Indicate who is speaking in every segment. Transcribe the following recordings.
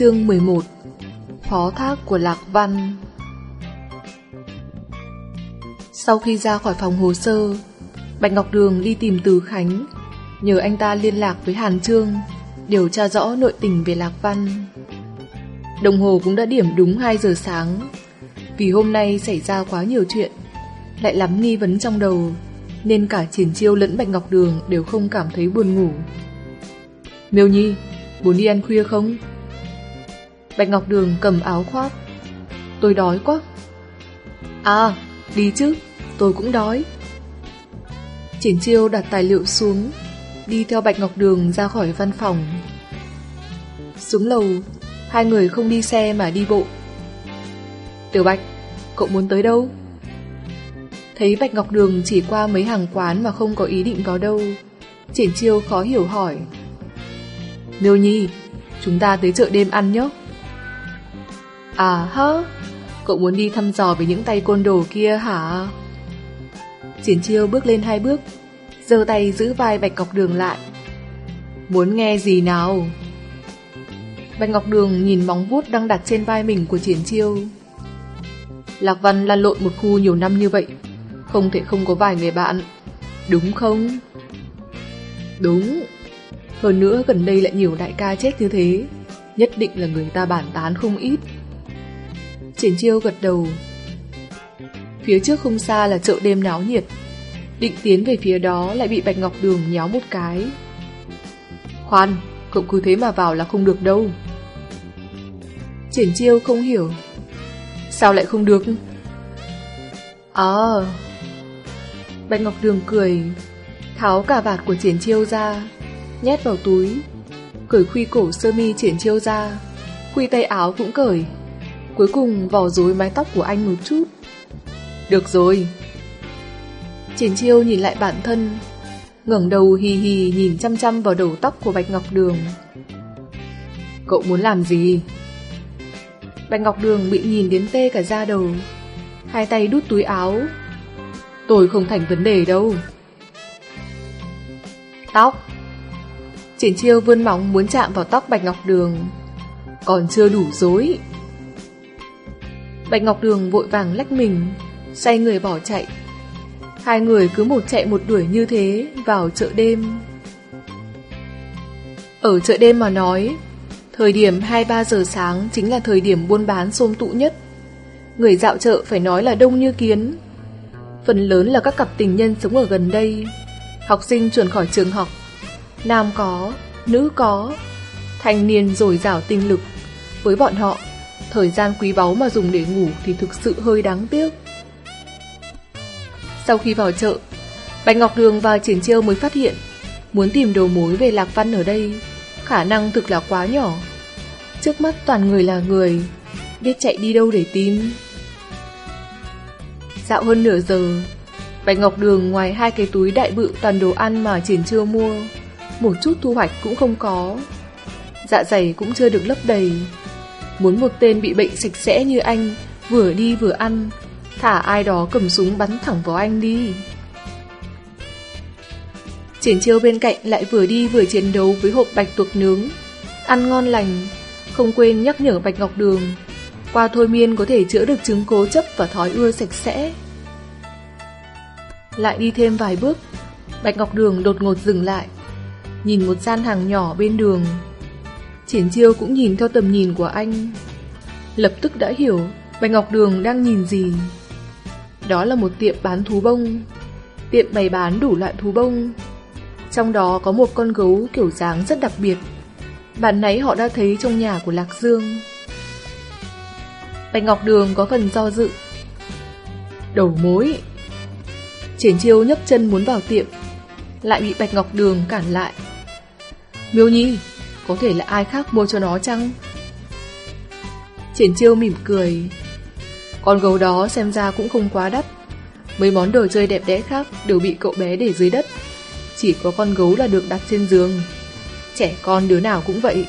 Speaker 1: Chương 11 Phó thác của Lạc Văn Sau khi ra khỏi phòng hồ sơ, Bạch Ngọc Đường đi tìm Từ Khánh, nhờ anh ta liên lạc với Hàn Trương, điều tra rõ nội tình về Lạc Văn. Đồng hồ cũng đã điểm đúng 2 giờ sáng, vì hôm nay xảy ra quá nhiều chuyện, lại lắm nghi vấn trong đầu, nên cả Triển Chiêu lẫn Bạch Ngọc Đường đều không cảm thấy buồn ngủ. Miêu Nhi, muốn đi ăn khuya không? Bạch Ngọc Đường cầm áo khoác. Tôi đói quá. À, đi chứ, tôi cũng đói. Triển Chiêu đặt tài liệu xuống, đi theo Bạch Ngọc Đường ra khỏi văn phòng. Xuống lầu, hai người không đi xe mà đi bộ. Tiểu Bạch, cậu muốn tới đâu? Thấy Bạch Ngọc Đường chỉ qua mấy hàng quán mà không có ý định vào đâu. Triển Chiêu khó hiểu hỏi. Miêu Nhi, chúng ta tới chợ đêm ăn nhé. À hơ, Cậu muốn đi thăm dò về những tay côn đồ kia hả? Triển chiêu bước lên hai bước, giơ tay giữ vai Bạch Ngọc Đường lại. Muốn nghe gì nào? Bạch Ngọc Đường nhìn móng vuốt đang đặt trên vai mình của Triển chiêu. Lạc Văn lăn lộn một khu nhiều năm như vậy, không thể không có vài người bạn, đúng không? Đúng. Hơn nữa gần đây lại nhiều đại ca chết như thế, nhất định là người ta bản tán không ít. Triển chiêu gật đầu. Phía trước không xa là chợ đêm náo nhiệt. Định tiến về phía đó lại bị Bạch Ngọc Đường nhéo một cái. Khoan, cậu cứ thế mà vào là không được đâu. Triển chiêu không hiểu. Sao lại không được? À... Bạch Ngọc Đường cười, tháo cả vạt của triển chiêu ra, nhét vào túi, cởi khuy cổ sơ mi triển chiêu ra, khuy tay áo cũng cởi. Cuối cùng vò rối mái tóc của anh một chút. Được rồi. Triển chiêu nhìn lại bản thân, ngẩng đầu hì hì nhìn chăm chăm vào đầu tóc của Bạch Ngọc Đường. Cậu muốn làm gì? Bạch Ngọc Đường bị nhìn đến tê cả da đầu, Hai tay đút túi áo. Tôi không thành vấn đề đâu. Tóc. Triển chiêu vươn móng muốn chạm vào tóc Bạch Ngọc Đường. Còn chưa đủ dối Bạch Ngọc Đường vội vàng lách mình, say người bỏ chạy. Hai người cứ một chạy một đuổi như thế vào chợ đêm. Ở chợ đêm mà nói, thời điểm 2-3 giờ sáng chính là thời điểm buôn bán xôm tụ nhất. Người dạo chợ phải nói là đông như kiến. Phần lớn là các cặp tình nhân sống ở gần đây, học sinh chuẩn khỏi trường học. Nam có, nữ có, thanh niên dồi dào tinh lực. Với bọn họ, Thời gian quý báu mà dùng để ngủ thì thực sự hơi đáng tiếc. Sau khi vào chợ, Bạch Ngọc Đường và Triển Chiêu mới phát hiện muốn tìm đầu mối về Lạc Văn ở đây, khả năng thực là quá nhỏ. Trước mắt toàn người là người, biết chạy đi đâu để tìm. Dạo hơn nửa giờ, Bạch Ngọc Đường ngoài hai cái túi đại bự toàn đồ ăn mà Triển Chiêu mua, một chút thu hoạch cũng không có. Dạ dày cũng chưa được lấp đầy, Muốn một tên bị bệnh sạch sẽ như anh, Vừa đi vừa ăn. Thả ai đó cầm súng bắn thẳng vào anh đi. Triển chiêu bên cạnh lại vừa đi vừa chiến đấu với hộp bạch tuộc nướng. Ăn ngon lành, Không quên nhắc nhở Bạch Ngọc Đường, Qua thôi miên có thể chữa được chứng cố chấp và thói ưa sạch sẽ. Lại đi thêm vài bước, Bạch Ngọc Đường đột ngột dừng lại, Nhìn một gian hàng nhỏ bên đường. Triển chiêu cũng nhìn theo tầm nhìn của anh. Lập tức đã hiểu Bạch Ngọc Đường đang nhìn gì. Đó là một tiệm bán thú bông. Tiệm bày bán đủ loại thú bông. Trong đó có một con gấu kiểu dáng rất đặc biệt. Bạn nãy họ đã thấy trong nhà của Lạc Dương. Bạch Ngọc Đường có phần do dự. Đầu mối. Triển chiêu nhấc chân muốn vào tiệm. Lại bị Bạch Ngọc Đường cản lại. Miêu Nhi có thể là ai khác mua cho nó chăng? Triển chiêu mỉm cười. Con gấu đó xem ra cũng không quá đắt. Mấy món đồ chơi đẹp đẽ khác đều bị cậu bé để dưới đất. Chỉ có con gấu là được đặt trên giường. Trẻ con đứa nào cũng vậy.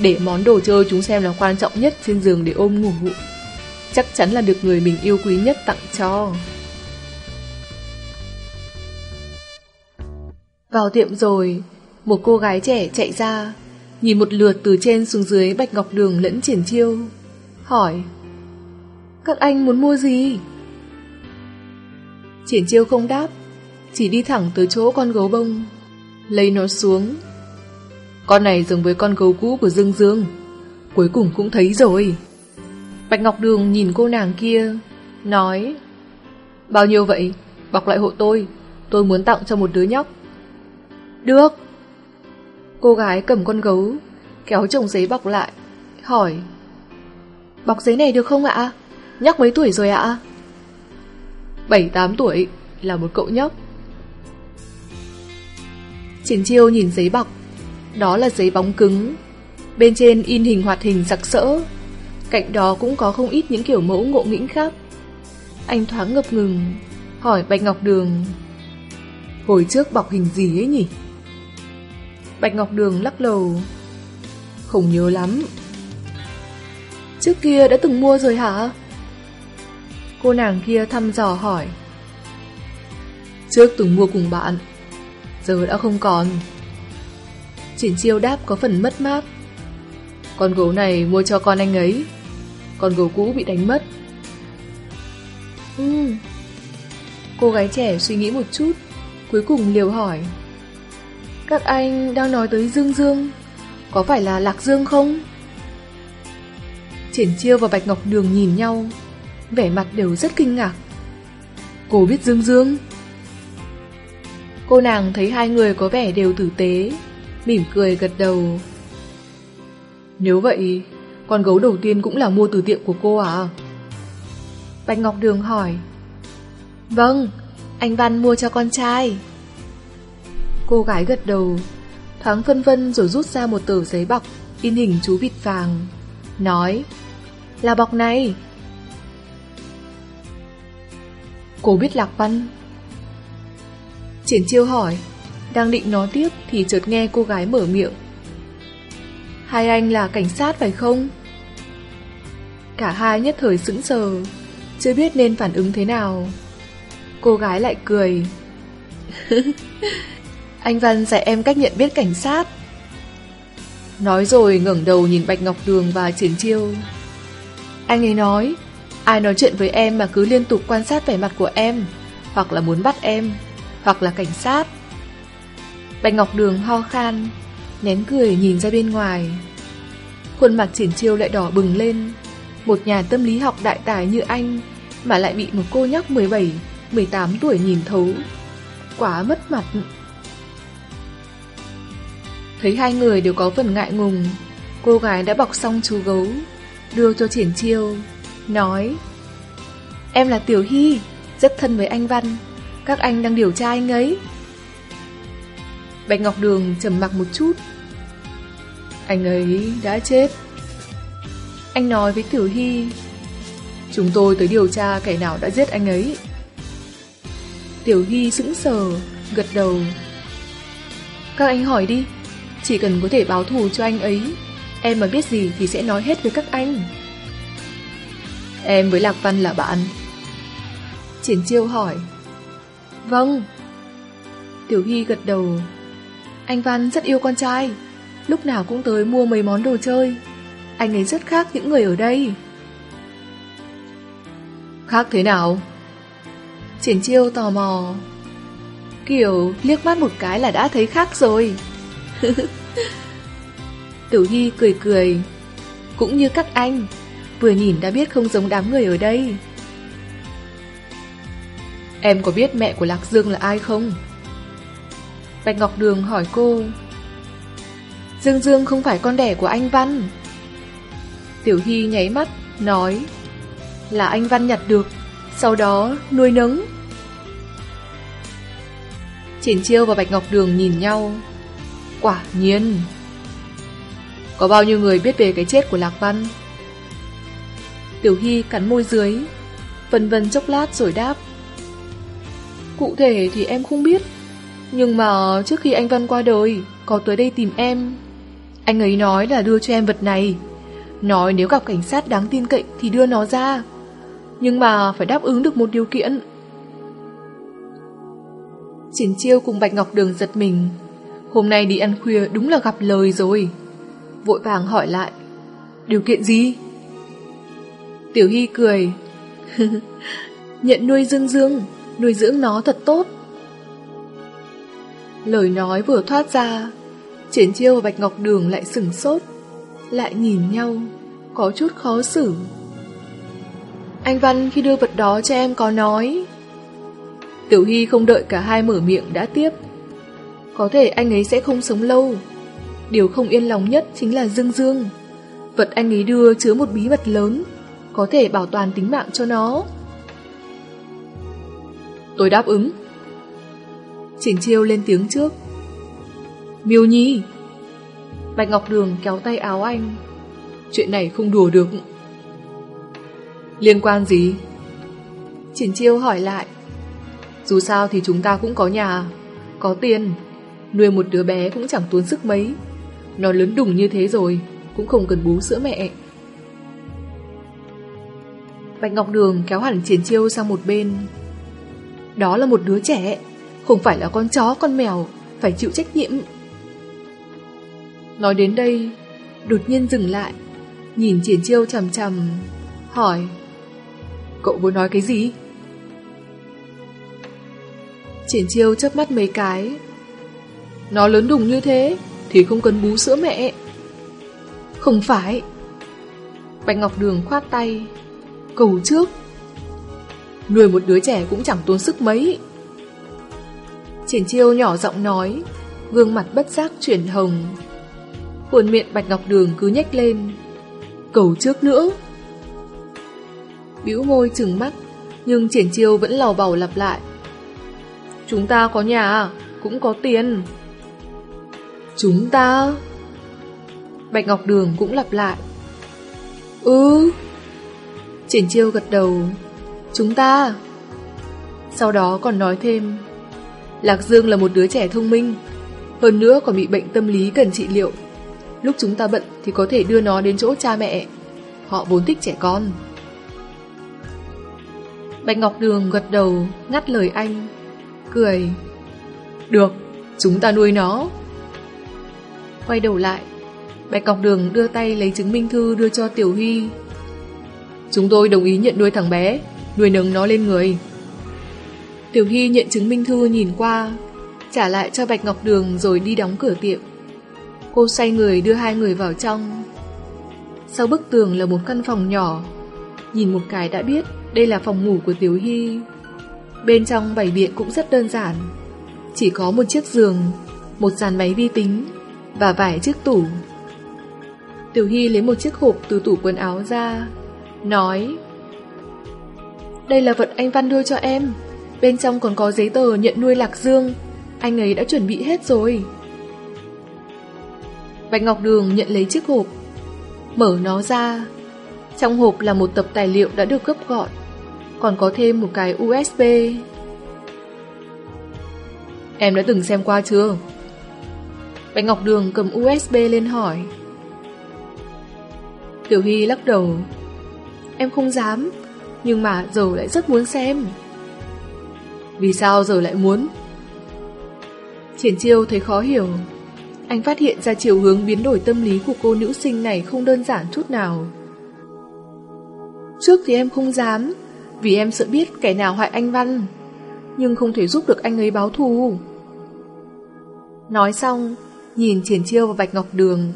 Speaker 1: Để món đồ chơi chúng xem là quan trọng nhất trên giường để ôm ngủ Chắc chắn là được người mình yêu quý nhất tặng cho. Vào tiệm rồi, Một cô gái trẻ chạy ra. Nhìn một lượt từ trên xuống dưới Bạch Ngọc Đường lẫn triển chiêu, Hỏi, Các anh muốn mua gì? Triển chiêu không đáp, Chỉ đi thẳng tới chỗ con gấu bông, Lấy nó xuống Con này giống với con gấu cũ của Dương Dương, Cuối cùng cũng thấy rồi Bạch Ngọc Đường nhìn cô nàng kia, Nói, Bao nhiêu vậy? Bọc lại hộ tôi Tôi muốn tặng cho một đứa nhóc Được Cô gái cầm con gấu, Kéo chồng giấy bọc lại, Hỏi, Bọc giấy này được không ạ? Nhóc mấy tuổi rồi ạ? 7-8 tuổi, Là một cậu nhóc Triển chiêu nhìn giấy bọc, Đó là giấy bóng cứng, Bên trên in hình hoạt hình sặc sỡ, Cạnh đó cũng có không ít những kiểu mẫu ngộ nghĩnh khác Anh thoáng ngập ngừng, Hỏi Bạch Ngọc Đường, Hồi trước bọc hình gì ấy nhỉ? Bạch Ngọc Đường lắc đầu. Không nhớ lắm. Trước kia đã từng mua rồi hả? Cô nàng kia thăm dò hỏi. Trước từng mua cùng bạn Giờ đã không còn. Triển chiêu đáp có phần mất mát. Con gấu này mua cho con anh ấy. Con gấu cũ bị đánh mất. Ừ. Cô gái trẻ suy nghĩ một chút Cuối cùng liều hỏi các anh đang nói tới Dương Dương. Có phải là Lạc Dương không? Triển chiêu và Bạch Ngọc Đường nhìn nhau, Vẻ mặt đều rất kinh ngạc. Cô biết Dương Dương? Cô nàng thấy hai người có vẻ đều tử tế, Mỉm cười gật đầu. Nếu vậy, Con gấu đầu tiên cũng là mua từ tiệm của cô à? Bạch Ngọc Đường hỏi. Vâng Anh Văn mua cho con trai. Cô gái gật đầu. Thoáng phân vân rồi rút ra một tờ giấy bọc, In hình chú vịt vàng. Nói, Là bọc này. Cô biết lạc văn. Triển chiêu hỏi, Đang định nói tiếp Thì chợt nghe cô gái mở miệng. Hai anh là cảnh sát phải không? Cả hai nhất thời sững sờ, Chưa biết nên phản ứng thế nào. Cô gái lại cười. Anh Văn dạy em cách nhận biết cảnh sát. Nói rồi ngẩng đầu nhìn Bạch Ngọc Đường và Triển Chiêu. Anh ấy nói, Ai nói chuyện với em mà cứ liên tục quan sát vẻ mặt của em, Hoặc là muốn bắt em, Hoặc là cảnh sát. Bạch Ngọc Đường ho khan, Nén cười nhìn ra bên ngoài. Khuôn mặt triển chiêu lại đỏ bừng lên. Một nhà tâm lý học đại tài như anh Mà lại bị một cô nhóc 17 18 tuổi nhìn thấu. Quá mất mặt. Thấy hai người đều có phần ngại ngùng. Cô gái đã bọc xong chú gấu, Đưa cho triển chiêu, Nói, Em là Tiểu Hy, Rất thân với anh Văn. Các anh đang điều tra anh ấy. Bạch Ngọc Đường trầm mặc một chút. Anh ấy đã chết. Anh nói với Tiểu Hy, Chúng tôi tới điều tra kẻ nào đã giết anh ấy. Tiểu Hy sững sờ, Gật đầu. Các anh hỏi đi. Chỉ cần có thể báo thù cho anh ấy, Em mà biết gì thì sẽ nói hết với các anh. Em với Lạc Văn là bạn. Triển chiêu hỏi. Vâng. Tiểu Hy gật đầu. Anh Văn rất yêu con trai. Lúc nào cũng tới mua mấy món đồ chơi. Anh ấy rất khác những người ở đây. Khác thế nào? Triển chiêu tò mò. Kiểu liếc mắt một cái là đã thấy khác rồi. Tiểu Hy cười cười. Cũng như các anh, Vừa nhìn đã biết không giống đám người ở đây. Em có biết mẹ của Lạc Dương là ai không? Bạch Ngọc Đường hỏi cô. Dương Dương không phải con đẻ của anh Văn. Tiểu Hy nháy mắt, Nói, Là anh Văn nhặt được, Sau đó nuôi nấng. Triển Chiêu và Bạch Ngọc Đường nhìn nhau. Quả nhiên. Có bao nhiêu người biết về cái chết của Lạc Văn? Tiểu Hy cắn môi dưới, Vân vân chốc lát rồi đáp. Cụ thể thì em không biết, Nhưng mà trước khi anh Văn qua đời, Có tới đây tìm em. Anh ấy nói là đưa cho em vật này. Nói nếu gặp cảnh sát đáng tin cậy Thì đưa nó ra. Nhưng mà phải đáp ứng được một điều kiện. Triển chiêu cùng Bạch Ngọc Đường giật mình. Hôm nay đi ăn khuya đúng là gặp lời rồi vội vàng hỏi lại. Điều kiện gì? Tiểu Hy cười. Nhận nuôi Dương Dương, nuôi dưỡng nó thật tốt. Lời nói vừa thoát ra, Triển Chiêu và Bạch Ngọc Đường lại sừng sốt, lại nhìn nhau, có chút khó xử. Anh Văn khi đưa vật đó cho em có nói. Tiểu Hy không đợi cả hai mở miệng đã tiếp. Có thể anh ấy sẽ không sống lâu. Điều không yên lòng nhất chính là Dương Dương. Vật anh ấy đưa chứa một bí mật lớn, có thể bảo toàn tính mạng cho nó. Tôi đáp ứng. Triển chiêu lên tiếng trước. Miêu Nhi. Bạch Ngọc Đường kéo tay áo anh. Chuyện này không đùa được. Liên quan gì? Triển chiêu hỏi lại. Dù sao thì chúng ta cũng có nhà, có tiền. Nuôi một đứa bé cũng chẳng tốn sức mấy. Nó lớn đùng như thế rồi, cũng không cần bú sữa mẹ. Bạch Ngọc Đường kéo hẳn triển chiêu sang một bên. Đó là một đứa trẻ, không phải là con chó con mèo, phải chịu trách nhiệm. Nói đến đây, đột nhiên dừng lại, nhìn triển chiêu chầm chầm, hỏi Cậu muốn nói cái gì? Triển chiêu chớp mắt mấy cái nó lớn đùng như thế Thì không cần bú sữa mẹ. Không phải. Bạch Ngọc Đường khoát tay, Cầu trước. Nuôi một đứa trẻ cũng chẳng tốn sức mấy. Triển chiêu nhỏ giọng nói, Gương mặt bất giác chuyển hồng. Khuôn miệng Bạch Ngọc Đường cứ nhếch lên, Cầu trước nữa. Bĩu môi trừng mắt, Nhưng triển chiêu vẫn lò bầu lặp lại. Chúng ta có nhà, Cũng có tiền. Chúng ta. Bạch Ngọc Đường cũng lặp lại. Ừ. Triển chiêu gật đầu. Chúng ta. Sau đó còn nói thêm. Lạc Dương là một đứa trẻ thông minh. Hơn nữa còn bị bệnh tâm lý cần trị liệu. Lúc chúng ta bận thì có thể đưa nó đến chỗ cha mẹ. Họ vốn thích trẻ con. Bạch Ngọc Đường gật đầu Ngắt lời anh Cười. Được, chúng ta nuôi nó. Quay đầu lại. Bạch Ngọc Đường đưa tay lấy chứng minh thư đưa cho Tiểu Huy. Chúng tôi đồng ý nhận nuôi thằng bé, Nuôi nấng nó lên người. Tiểu Hy nhận chứng minh thư nhìn qua, Trả lại cho Bạch Ngọc Đường rồi đi đóng cửa tiệm. Cô xoay người đưa hai người vào trong. Sau bức tường là một căn phòng nhỏ. Nhìn một cái đã biết Đây là phòng ngủ của Tiểu Hy Bên trong bày biện cũng rất đơn giản. Chỉ có một chiếc giường, Một dàn máy vi tính và vài chiếc tủ. Tiểu Hy lấy một chiếc hộp từ tủ quần áo ra, Nói, Đây là vật anh Văn đưa cho em. Bên trong còn có giấy tờ nhận nuôi Lạc Dương. Anh ấy đã chuẩn bị hết rồi. Bạch Ngọc Đường nhận lấy chiếc hộp, Mở nó ra. Trong hộp là một tập tài liệu đã được gấp gọn, Còn có thêm một cái USB Em đã từng xem qua chưa? Bạch Ngọc Đường cầm USB lên hỏi. Tiểu Hy lắc đầu. Em không dám, Nhưng mà giờ lại rất muốn xem. Vì sao giờ lại muốn? Triển chiêu thấy khó hiểu. Anh phát hiện ra chiều hướng biến đổi tâm lý của cô nữ sinh này không đơn giản chút nào. Trước thì em không dám, Vì em sợ biết kẻ nào hại anh Văn, Nhưng không thể giúp được anh ấy báo thù. Nói xong Nhìn Triển Chiêu và Bạch Ngọc Đường.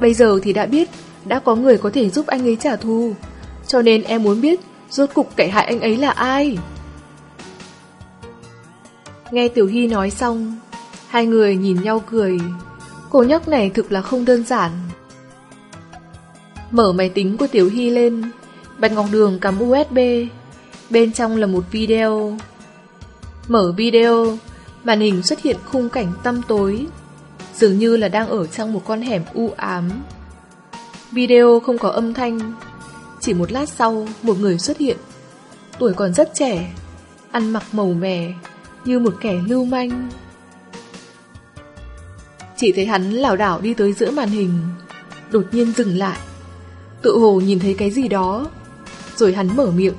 Speaker 1: Bây giờ thì đã biết, Đã có người có thể giúp anh ấy trả thù. Cho nên em muốn biết, Rốt cục kẻ hại anh ấy là ai? Nghe Tiểu Hy nói xong, Hai người nhìn nhau cười. Cô nhóc này thực là không đơn giản. Mở máy tính của Tiểu Hy lên, Bạch Ngọc Đường cắm USB Bên trong là một video. Mở video, Màn hình xuất hiện khung cảnh tăm tối. Dường như là đang ở trong một con hẻm u ám. Video không có âm thanh. Chỉ một lát sau, Một người xuất hiện. Tuổi còn rất trẻ, Ăn mặc màu mè, Như một kẻ lưu manh. Chỉ thấy hắn lảo đảo đi tới giữa màn hình, Đột nhiên dừng lại. Tự hồ nhìn thấy cái gì đó, Rồi hắn mở miệng.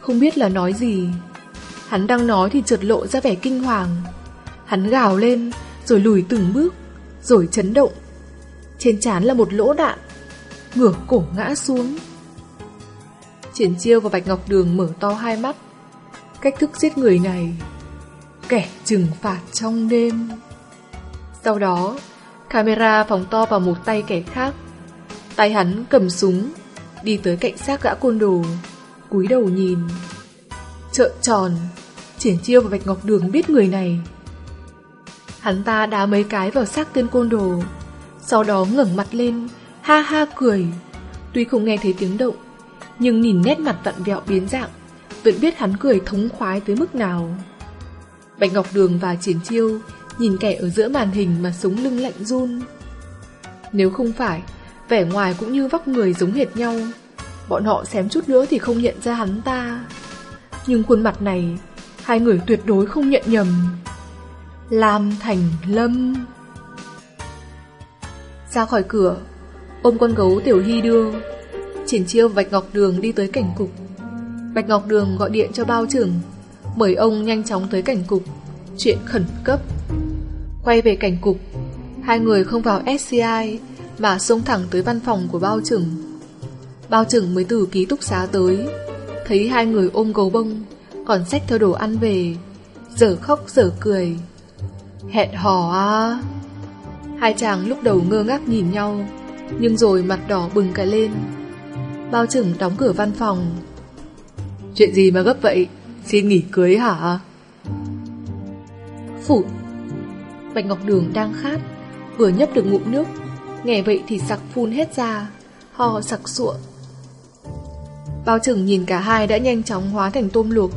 Speaker 1: Không biết là nói gì. Hắn đang nói thì chợt lộ ra vẻ kinh hoàng. Hắn gào lên, Rồi lùi từng bước. Rồi chấn động Trên trán là một lỗ đạn, ngửa cổ ngã xuống. Triển chiêu và Bạch Ngọc Đường mở to hai mắt. Cách thức giết người này, kẻ trừng phạt trong đêm. Sau đó, camera phóng to vào một tay kẻ khác. Tay hắn cầm súng, đi tới cạnh xác gã côn đồ, cúi đầu nhìn. Trợn tròn, Triển Chiêu và Bạch Ngọc Đường biết người này. Hắn ta đá mấy cái vào xác tên côn đồ, sau đó ngẩng mặt lên, ha ha cười. Tuy không nghe thấy tiếng động, nhưng nhìn nét mặt vặn vẹo biến dạng, vẫn biết hắn cười thống khoái tới mức nào. Bạch Ngọc Đường và Triển Chiêu nhìn kẻ ở giữa màn hình mà sống lưng lạnh run. Nếu không phải, vẻ ngoài cũng như vóc người giống hệt nhau, bọn họ xém chút nữa thì không nhận ra hắn ta. Nhưng khuôn mặt này, hai người tuyệt đối không nhận nhầm. Lam Thành Lâm Ra khỏi cửa, ôm con gấu Tiểu Hy đưa, Triển Chiêu Bạch Ngọc Đường đi tới cảnh cục. Bạch Ngọc Đường gọi điện cho bao trưởng, mời ông nhanh chóng tới cảnh cục, chuyện khẩn cấp. Quay về cảnh cục, hai người không vào SCI mà xông thẳng tới văn phòng của bao trưởng. Bao trưởng mới từ ký túc xá tới, thấy hai người ôm gấu bông, còn xách theo đồ ăn về, giờ khóc giờ cười. Hẹn hò à? Hai chàng lúc đầu ngơ ngác nhìn nhau, nhưng rồi mặt đỏ bừng cả lên. Bao trưởng đóng cửa văn phòng. Chuyện gì mà gấp vậy? Xin nghỉ cưới hả? Phủ Bạch Ngọc Đường đang khát Vừa nhấp được ngụm nước Nghe vậy thì sặc phun hết ra Ho sặc sụa Bao trưởng nhìn cả hai đã nhanh chóng hóa thành tôm luộc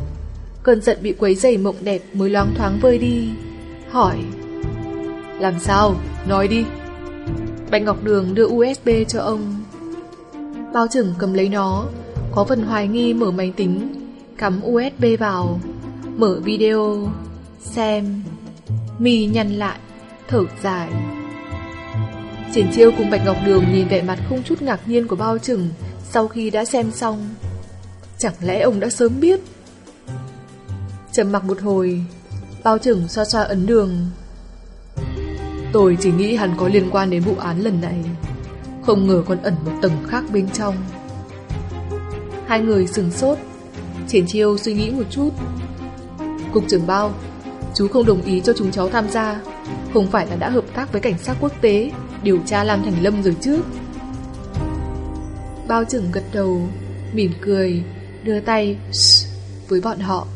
Speaker 1: Cơn giận bị quấy dày mộng đẹp Mới loáng thoáng vơi đi Hỏi. Làm sao? Nói đi. Bạch Ngọc Đường đưa USB cho ông. Bao trưởng cầm lấy nó, Có phần hoài nghi mở máy tính, Cắm USB vào, Mở video, Xem Mi nhăn lại, Thở dài. Triển chiêu cùng Bạch Ngọc Đường nhìn vẻ mặt không chút ngạc nhiên của bao trưởng Sau khi đã xem xong. Chẳng lẽ ông đã sớm biết? Trầm mặc một hồi Bao trưởng xoa xoa ấn đường. Tôi chỉ nghĩ hắn có liên quan đến vụ án lần này, Không ngờ còn ẩn một tầng khác bên trong. Hai người sừng sốt, Triển chiêu suy nghĩ một chút. Cục trưởng bao, Chú không đồng ý cho chúng cháu tham gia, Không phải là đã hợp tác với cảnh sát quốc tế, Điều tra Lam Thành Lâm rồi chứ? Bao trưởng gật đầu, Mỉm cười, Đưa tay với bọn họ.